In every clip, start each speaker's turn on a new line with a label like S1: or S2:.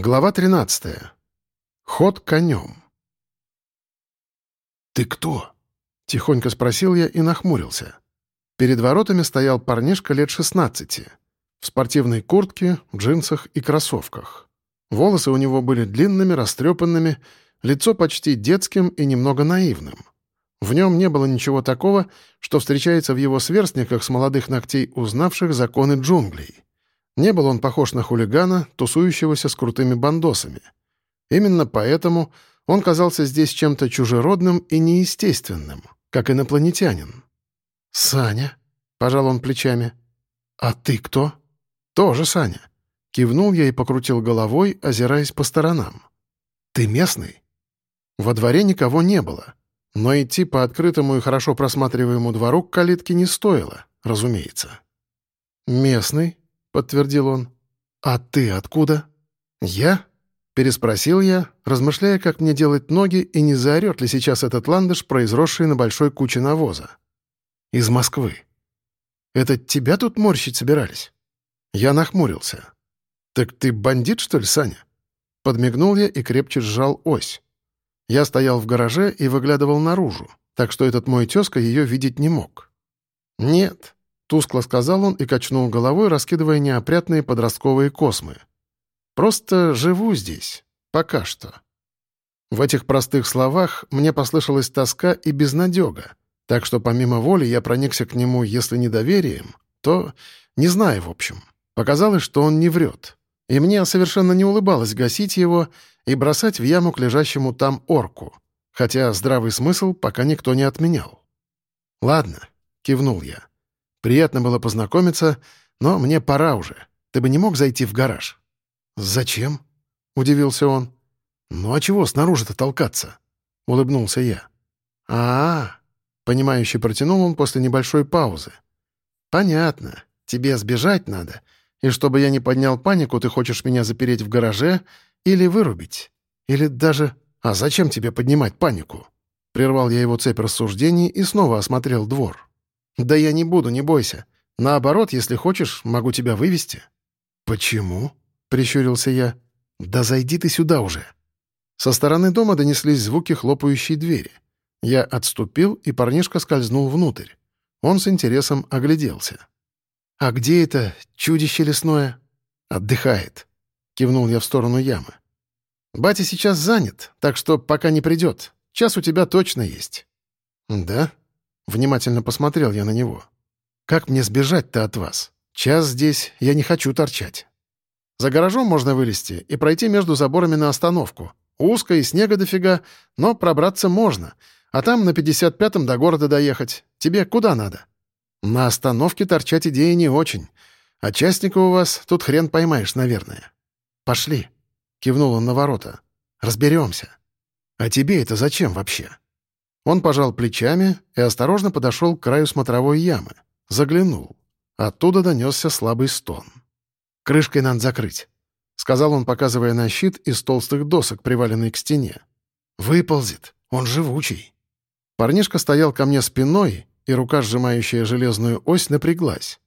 S1: Глава 13. Ход конем. «Ты кто?» — тихонько спросил я и нахмурился. Перед воротами стоял парнишка лет 16, в спортивной куртке, джинсах и кроссовках. Волосы у него были длинными, растрепанными, лицо почти детским и немного наивным. В нем не было ничего такого, что встречается в его сверстниках с молодых ногтей, узнавших законы джунглей. Не был он похож на хулигана, тусующегося с крутыми бандосами. Именно поэтому он казался здесь чем-то чужеродным и неестественным, как инопланетянин. «Саня», — пожал он плечами, — «а ты кто?» «Тоже Саня». Кивнул я и покрутил головой, озираясь по сторонам. «Ты местный?» Во дворе никого не было, но идти по открытому и хорошо просматриваемому двору к калитке не стоило, разумеется. «Местный», — подтвердил он. «А ты откуда?» «Я?» — переспросил я, размышляя, как мне делать ноги и не заорет ли сейчас этот ландыш, произросший на большой куче навоза. «Из Москвы». «Это тебя тут морщить собирались?» Я нахмурился. «Так ты бандит, что ли, Саня?» Подмигнул я и крепче сжал ось. Я стоял в гараже и выглядывал наружу, так что этот мой тезка ее видеть не мог. «Нет», Тускло сказал он и качнул головой, раскидывая неопрятные подростковые космы. «Просто живу здесь. Пока что». В этих простых словах мне послышалась тоска и безнадега, так что помимо воли я проникся к нему, если не доверием, то, не знаю, в общем. Показалось, что он не врет. И мне совершенно не улыбалось гасить его и бросать в яму к лежащему там орку, хотя здравый смысл пока никто не отменял. «Ладно», — кивнул я. Приятно было познакомиться, но мне пора уже. Ты бы не мог зайти в гараж?» «Зачем?» — удивился он. «Ну а чего снаружи-то толкаться?» — улыбнулся я. а, -а, -а понимающе протянул он после небольшой паузы. «Понятно. Тебе сбежать надо. И чтобы я не поднял панику, ты хочешь меня запереть в гараже или вырубить. Или даже... А зачем тебе поднимать панику?» Прервал я его цепь рассуждений и снова осмотрел двор. «Да я не буду, не бойся. Наоборот, если хочешь, могу тебя вывести». «Почему?» — прищурился я. «Да зайди ты сюда уже». Со стороны дома донеслись звуки хлопающей двери. Я отступил, и парнишка скользнул внутрь. Он с интересом огляделся. «А где это чудище лесное?» «Отдыхает», — кивнул я в сторону ямы. «Батя сейчас занят, так что пока не придет. Час у тебя точно есть». «Да? Внимательно посмотрел я на него. «Как мне сбежать-то от вас? Час здесь, я не хочу торчать. За гаражом можно вылезти и пройти между заборами на остановку. Узко и снега дофига, но пробраться можно. А там на 55-м до города доехать. Тебе куда надо?» «На остановке торчать идея не очень. А частника у вас тут хрен поймаешь, наверное. Пошли», — кивнул он на ворота. «Разберемся. А тебе это зачем вообще?» Он пожал плечами и осторожно подошел к краю смотровой ямы. Заглянул. Оттуда донесся слабый стон. «Крышкой надо закрыть», — сказал он, показывая на щит из толстых досок, приваленный к стене. «Выползет. Он живучий». Парнишка стоял ко мне спиной, и рука, сжимающая железную ось, напряглась.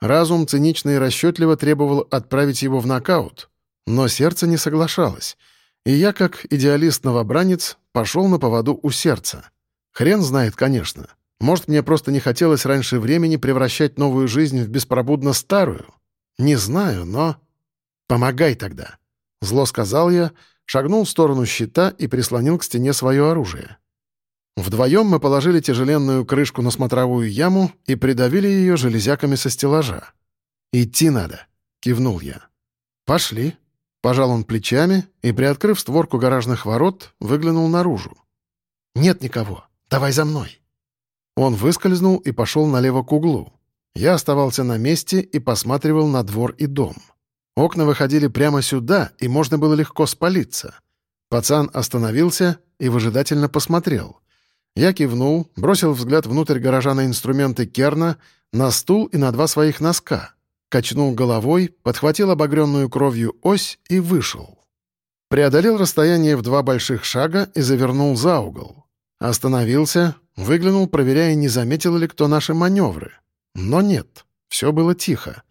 S1: Разум цинично и расчетливо требовал отправить его в нокаут, но сердце не соглашалось, и я, как идеалист-новобранец, пошел на поводу у сердца. Хрен знает, конечно. Может, мне просто не хотелось раньше времени превращать новую жизнь в беспробудно старую? Не знаю, но... «Помогай тогда», — зло сказал я, шагнул в сторону щита и прислонил к стене свое оружие. Вдвоем мы положили тяжеленную крышку на смотровую яму и придавили ее железяками со стеллажа. «Идти надо», — кивнул я. «Пошли», — пожал он плечами и, приоткрыв створку гаражных ворот, выглянул наружу. «Нет никого», «Давай за мной!» Он выскользнул и пошел налево к углу. Я оставался на месте и посматривал на двор и дом. Окна выходили прямо сюда, и можно было легко спалиться. Пацан остановился и выжидательно посмотрел. Я кивнул, бросил взгляд внутрь гаража на инструменты Керна, на стул и на два своих носка. Качнул головой, подхватил обогренную кровью ось и вышел. Преодолел расстояние в два больших шага и завернул за угол. Остановился, выглянул, проверяя, не заметил ли кто наши маневры. Но нет, все было тихо.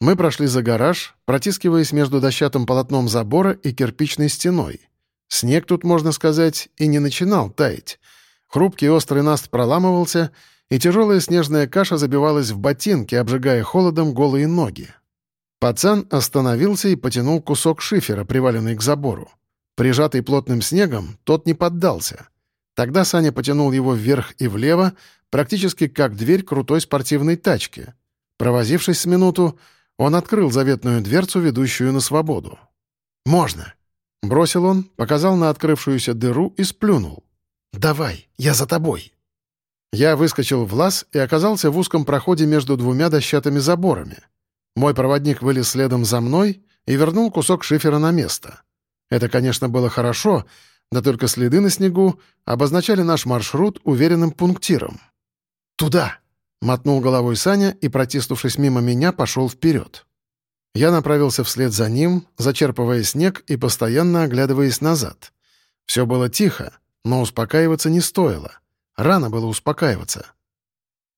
S1: Мы прошли за гараж, протискиваясь между дощатым полотном забора и кирпичной стеной. Снег тут, можно сказать, и не начинал таять. Хрупкий острый наст проламывался, и тяжелая снежная каша забивалась в ботинки, обжигая холодом голые ноги. Пацан остановился и потянул кусок шифера, приваленный к забору. Прижатый плотным снегом, тот не поддался. Тогда Саня потянул его вверх и влево, практически как дверь крутой спортивной тачки. Провозившись с минуту, он открыл заветную дверцу, ведущую на свободу. «Можно!» — бросил он, показал на открывшуюся дыру и сплюнул. «Давай, я за тобой!» Я выскочил в лаз и оказался в узком проходе между двумя дощатыми заборами. Мой проводник вылез следом за мной и вернул кусок шифера на место. Это, конечно, было хорошо, да только следы на снегу обозначали наш маршрут уверенным пунктиром. «Туда!» — мотнул головой Саня и, протиснувшись мимо меня, пошел вперед. Я направился вслед за ним, зачерпывая снег и постоянно оглядываясь назад. Все было тихо, но успокаиваться не стоило. Рано было успокаиваться.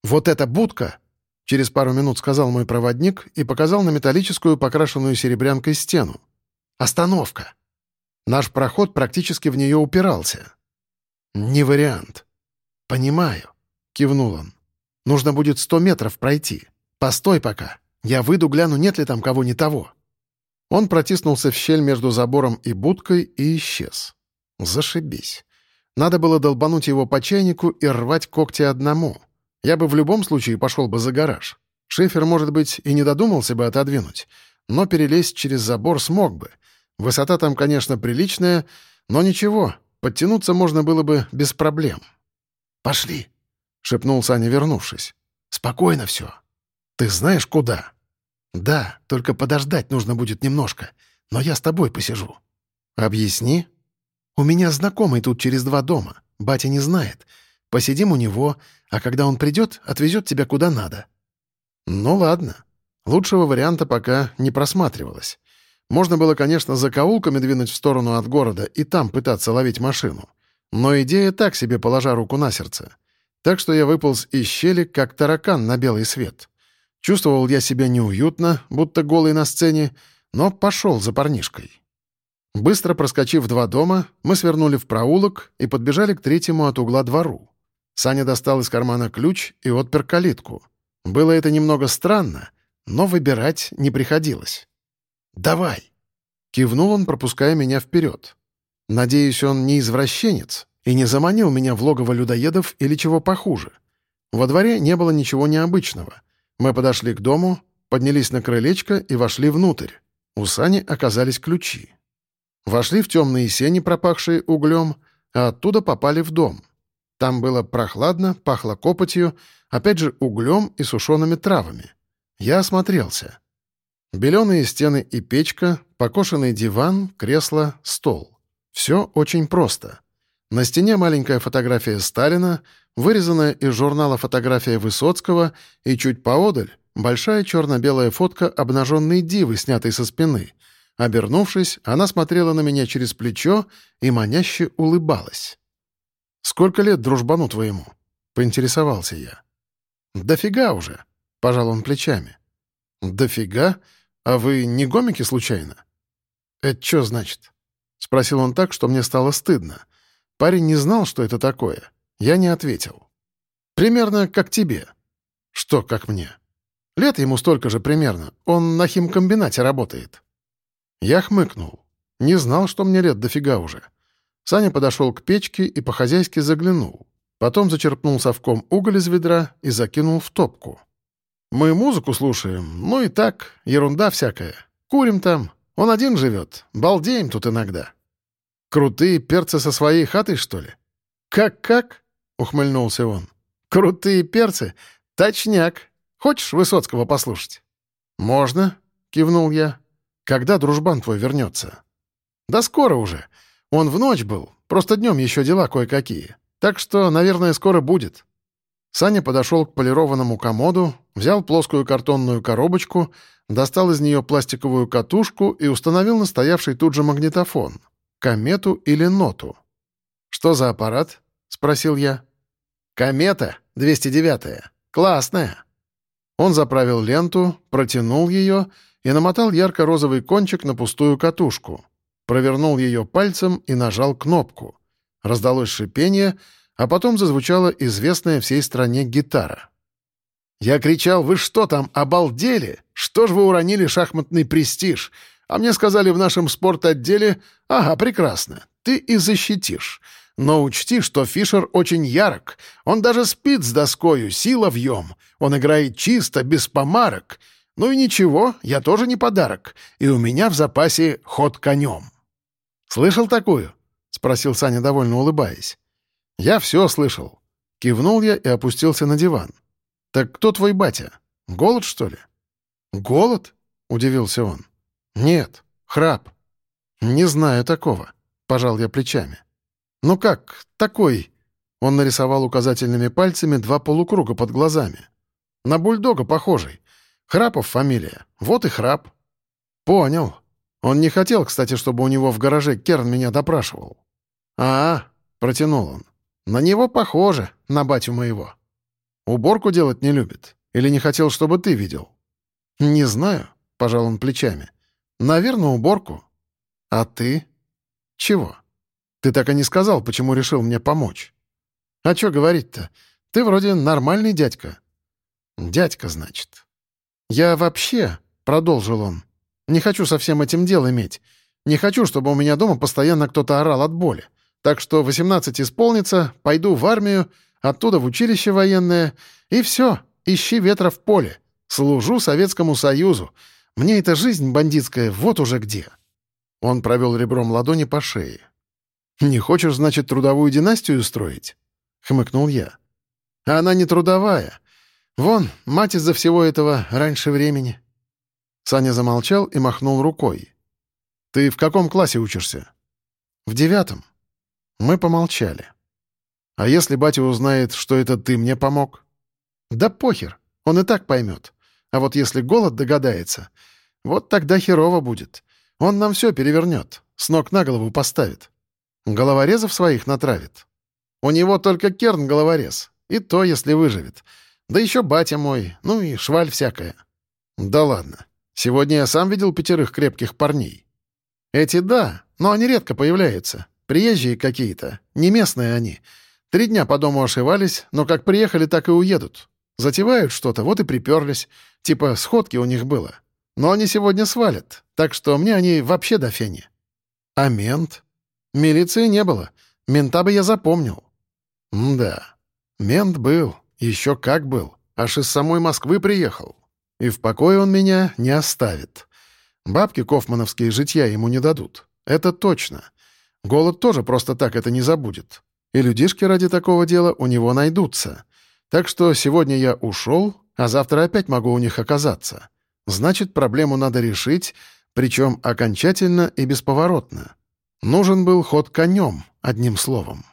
S1: «Вот эта будка!» — через пару минут сказал мой проводник и показал на металлическую, покрашенную серебрянкой стену. «Остановка!» Наш проход практически в нее упирался. «Не вариант». «Понимаю», — кивнул он. «Нужно будет сто метров пройти. Постой пока. Я выйду, гляну, нет ли там кого не того». Он протиснулся в щель между забором и будкой и исчез. Зашибись. Надо было долбануть его по чайнику и рвать когти одному. Я бы в любом случае пошел бы за гараж. Шефер, может быть, и не додумался бы отодвинуть, но перелезть через забор смог бы. Высота там, конечно, приличная, но ничего, подтянуться можно было бы без проблем. «Пошли», — шепнул Саня, вернувшись. «Спокойно все. Ты знаешь, куда?» «Да, только подождать нужно будет немножко, но я с тобой посижу». «Объясни», у меня знакомый тут через два дома. Батя не знает. Посидим у него, а когда он придет, отвезет тебя куда надо». «Ну ладно. Лучшего варианта пока не просматривалось. Можно было, конечно, за каулками двинуть в сторону от города и там пытаться ловить машину. Но идея так себе, положа руку на сердце. Так что я выполз из щели, как таракан на белый свет. Чувствовал я себя неуютно, будто голый на сцене, но пошел за парнишкой. Быстро проскочив два дома, мы свернули в проулок и подбежали к третьему от угла двору. Саня достал из кармана ключ и отпер калитку. Было это немного странно, но выбирать не приходилось. «Давай!» — кивнул он, пропуская меня вперед. Надеюсь, он не извращенец и не заманил меня в логово людоедов или чего похуже. Во дворе не было ничего необычного. Мы подошли к дому, поднялись на крылечко и вошли внутрь. У Сани оказались ключи. Вошли в темные сени, пропахшие углем, а оттуда попали в дом. Там было прохладно, пахло копотью, опять же углем и сушеными травами. Я осмотрелся. Беленые стены и печка, покошенный диван, кресло, стол. Все очень просто. На стене маленькая фотография Сталина, вырезанная из журнала фотография Высоцкого и чуть поодаль большая черно-белая фотка обнаженной дивы, снятой со спины — Обернувшись, она смотрела на меня через плечо и маняще улыбалась. «Сколько лет дружбану твоему?» — поинтересовался я. «Дофига уже», — пожал он плечами. «Дофига? А вы не гомики случайно?» «Это что значит?» — спросил он так, что мне стало стыдно. Парень не знал, что это такое. Я не ответил. «Примерно как тебе». «Что, как мне?» «Лет ему столько же примерно. Он на химкомбинате работает». Я хмыкнул. Не знал, что мне лет дофига уже. Саня подошел к печке и по-хозяйски заглянул. Потом зачерпнул совком уголь из ведра и закинул в топку. «Мы музыку слушаем, ну и так, ерунда всякая. Курим там. Он один живет. Балдеем тут иногда». «Крутые перцы со своей хатой, что ли?» «Как-как?» — ухмыльнулся он. «Крутые перцы? Точняк. Хочешь Высоцкого послушать?» «Можно», — кивнул я. Когда дружбан твой вернется?» «Да скоро уже. Он в ночь был. Просто днем еще дела кое-какие. Так что, наверное, скоро будет». Саня подошел к полированному комоду, взял плоскую картонную коробочку, достал из нее пластиковую катушку и установил на стоявший тут же магнитофон. Комету или ноту. «Что за аппарат?» — спросил я. «Комета, 209-я. Классная». Он заправил ленту, протянул ее и намотал ярко-розовый кончик на пустую катушку. Провернул ее пальцем и нажал кнопку. Раздалось шипение, а потом зазвучала известная всей стране гитара. Я кричал, «Вы что там, обалдели? Что ж вы уронили шахматный престиж? А мне сказали в нашем спорт-отделе, ага, прекрасно, ты и защитишь. Но учти, что Фишер очень ярок. Он даже спит с доскою, сила вьем. Он играет чисто, без помарок. Ну и ничего, я тоже не подарок. И у меня в запасе ход конем. «Слышал такую?» — спросил Саня, довольно улыбаясь. «Я все слышал». Кивнул я и опустился на диван. «Так кто твой батя? Голод, что ли?» «Голод?» — удивился он. «Нет, храп». «Не знаю такого», — пожал я плечами. «Ну как, такой?» Он нарисовал указательными пальцами два полукруга под глазами. «На бульдога похожий. Храпов фамилия. Вот и храп». «Понял. Он не хотел, кстати, чтобы у него в гараже Керн меня допрашивал». «А, — протянул он, — на него похоже, на батю моего. Уборку делать не любит? Или не хотел, чтобы ты видел?» «Не знаю», — пожал он плечами. «Наверное, уборку. А ты? Чего? Ты так и не сказал, почему решил мне помочь. А что говорить-то? Ты вроде нормальный дядька». «Дядька, значит». «Я вообще», — продолжил он, — «не хочу со всем этим дело иметь. Не хочу, чтобы у меня дома постоянно кто-то орал от боли. Так что 18 исполнится, пойду в армию, оттуда в училище военное, и все, ищи ветра в поле. Служу Советскому Союзу. Мне эта жизнь бандитская вот уже где». Он провел ребром ладони по шее. «Не хочешь, значит, трудовую династию строить?» — хмыкнул я. «А она не трудовая. Вон, мать из-за всего этого раньше времени». Саня замолчал и махнул рукой. «Ты в каком классе учишься?» «В девятом». Мы помолчали. «А если батя узнает, что это ты мне помог?» «Да похер, он и так поймет. А вот если голод догадается, вот тогда херово будет. Он нам все перевернет, с ног на голову поставит. Головорезов своих натравит. У него только Керн головорез, и то, если выживет. Да еще батя мой, ну и шваль всякая. Да ладно. Сегодня я сам видел пятерых крепких парней. Эти да, но они редко появляются. Приезжие какие-то, не местные они. Три дня по дому ошивались, но как приехали, так и уедут. Затевают что-то, вот и приперлись. Типа сходки у них было. Но они сегодня свалят, так что мне они вообще до фени. А мент? Милиции не было. Мента бы я запомнил. М да, мент был, еще как был. Аж из самой Москвы приехал. И в покое он меня не оставит. Бабки кофмановские житья ему не дадут. Это точно. Голод тоже просто так это не забудет. И людишки ради такого дела у него найдутся. Так что сегодня я ушел, а завтра опять могу у них оказаться. Значит, проблему надо решить, причем окончательно и бесповоротно. Нужен был ход конем, одним словом.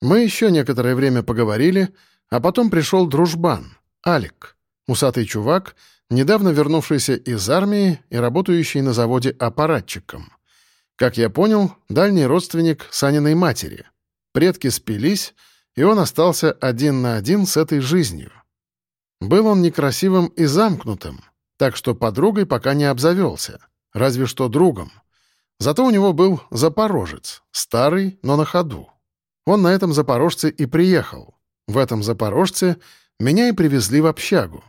S1: Мы еще некоторое время поговорили, а потом пришел дружбан, Алик, усатый чувак, недавно вернувшийся из армии и работающий на заводе аппаратчиком. Как я понял, дальний родственник Саниной матери. Предки спились, и он остался один на один с этой жизнью. Был он некрасивым и замкнутым, так что подругой пока не обзавелся, разве что другом — Зато у него был запорожец, старый, но на ходу. Он на этом запорожце и приехал. В этом запорожце меня и привезли в общагу.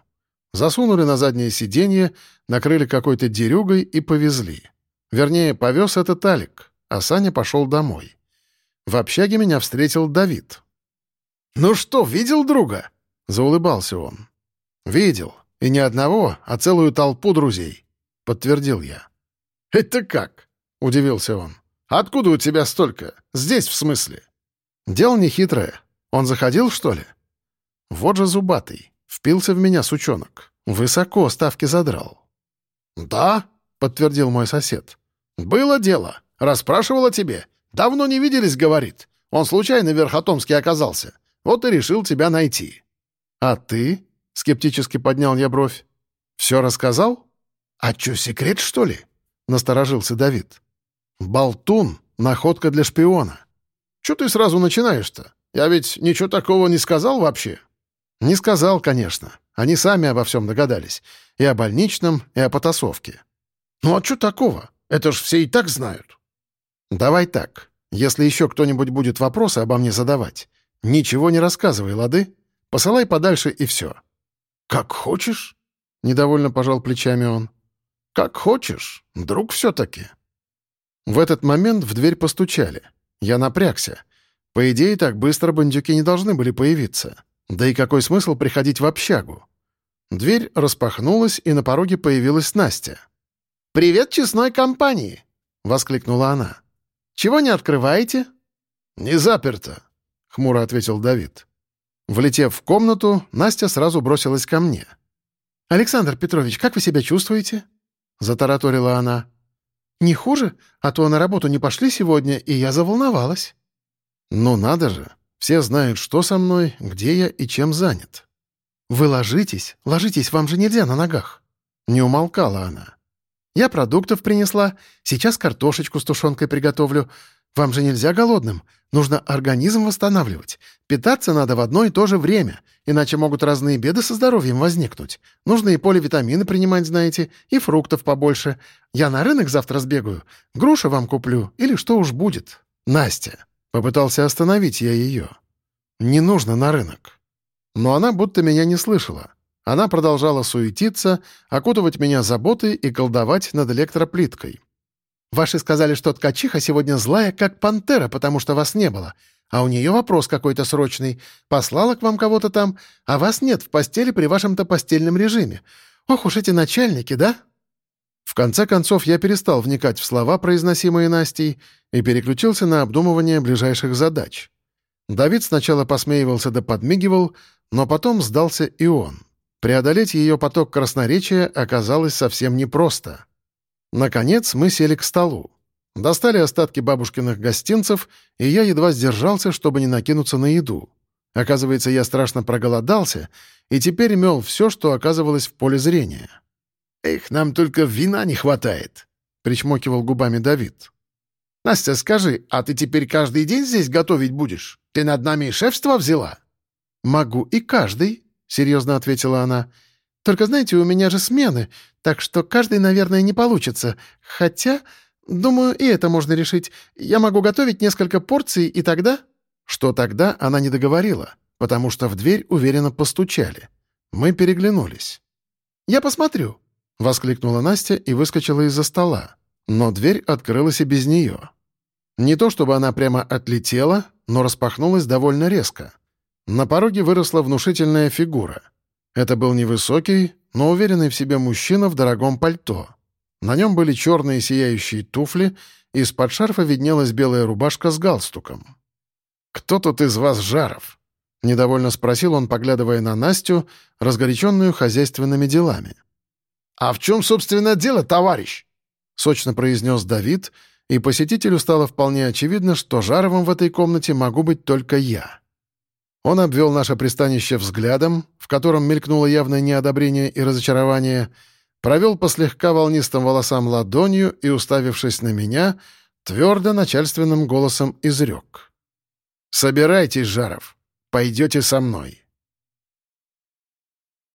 S1: Засунули на заднее сиденье, накрыли какой-то дерюгой и повезли. Вернее, повез этот Алик, а Саня пошел домой. В общаге меня встретил Давид. «Ну что, видел друга?» — заулыбался он. «Видел. И не одного, а целую толпу друзей», — подтвердил я. «Это как?» — удивился он. «Откуда у тебя столько? Здесь, в смысле?» «Дело нехитрое. Он заходил, что ли?» «Вот же зубатый. Впился в меня сучонок. Высоко ставки задрал». «Да?» — подтвердил мой сосед. «Было дело. Расспрашивал о тебе. Давно не виделись, говорит. Он случайно в Верхотомске оказался. Вот и решил тебя найти». «А ты?» — скептически поднял я бровь. «Все рассказал?» «А чё, секрет, что ли?» — насторожился Давид. «Болтун — находка для шпиона. Чё ты сразу начинаешь-то? Я ведь ничего такого не сказал вообще?» «Не сказал, конечно. Они сами обо всем догадались. И о больничном, и о потасовке.
S2: Ну а что такого? Это ж все и так знают.
S1: Давай так. Если еще кто-нибудь будет вопросы обо мне задавать, ничего не рассказывай, лады? Посылай подальше и все.
S2: Как хочешь.
S1: Недовольно пожал плечами он.
S2: Как хочешь. Друг все-таки.
S1: В этот момент в дверь постучали. Я напрягся. По идее, так быстро бандюки не должны были появиться. Да и какой смысл приходить в общагу? Дверь распахнулась, и на пороге появилась Настя.
S3: «Привет честной компании!» — воскликнула она. «Чего не открываете?»
S2: «Не заперто», — хмуро ответил Давид.
S1: Влетев в комнату, Настя сразу бросилась ко мне.
S3: «Александр Петрович, как вы себя чувствуете?» — затараторила она. «Не хуже, а то на работу не пошли сегодня, и я заволновалась».
S1: «Ну надо же! Все знают, что со мной, где я и чем занят».
S3: «Вы ложитесь, ложитесь, вам же нельзя на ногах».
S1: Не умолкала она.
S3: «Я продуктов принесла, сейчас картошечку с тушенкой приготовлю. Вам же нельзя голодным. Нужно организм восстанавливать. Питаться надо в одно и то же время, иначе могут разные беды со здоровьем возникнуть. Нужно и поливитамины принимать, знаете, и фруктов побольше. Я на рынок завтра сбегаю. Груши вам куплю, или что уж будет.
S1: Настя. Попытался остановить я ее. Не нужно на рынок. Но она будто меня не слышала. Она продолжала суетиться, окутывать меня заботой и колдовать над электроплиткой.
S3: Ваши сказали, что ткачиха сегодня злая, как пантера, потому что вас не было. А у нее вопрос какой-то срочный. Послала к вам кого-то там, а вас нет в постели при вашем-то постельном режиме. Ох уж эти начальники, да?»
S1: В конце концов, я перестал вникать в слова, произносимые Настей, и переключился на обдумывание ближайших задач. Давид сначала посмеивался да подмигивал, но потом сдался и он. Преодолеть ее поток красноречия оказалось совсем непросто. Наконец мы сели к столу. Достали остатки бабушкиных гостинцев, и я едва сдержался, чтобы не накинуться на еду. Оказывается, я страшно проголодался, и теперь мел все, что оказывалось в поле зрения.
S2: «Эх, нам только вина не хватает», — причмокивал губами Давид. «Настя, скажи, а ты теперь каждый день здесь готовить будешь? Ты над нами шефство взяла?»
S3: «Могу и каждый», — серьезно ответила она. Только, знаете, у меня же смены, так что каждый, наверное, не получится. Хотя, думаю, и это можно решить. Я могу готовить несколько порций, и тогда...»
S1: Что тогда она не договорила, потому что в дверь уверенно постучали. Мы переглянулись.
S3: «Я посмотрю», — воскликнула Настя и выскочила из-за стола.
S1: Но дверь открылась и без нее. Не то чтобы она прямо отлетела, но распахнулась довольно резко. На пороге выросла внушительная фигура — это был невысокий, но уверенный в себе мужчина в дорогом пальто. На нем были черные сияющие туфли, из-под шарфа виднелась белая рубашка с галстуком. «Кто тут из вас Жаров?» — недовольно спросил он, поглядывая на Настю, разгоряченную хозяйственными делами.
S2: «А в чем, собственно, дело, товарищ?»
S1: — сочно произнес Давид, и посетителю стало вполне очевидно, что Жаровым в этой комнате могу быть только я. Он обвел наше пристанище взглядом, в котором мелькнуло явное неодобрение и разочарование, провел по слегка волнистым волосам ладонью и, уставившись на меня, твердо начальственным голосом изрек. «Собирайтесь, Жаров, пойдете со мной».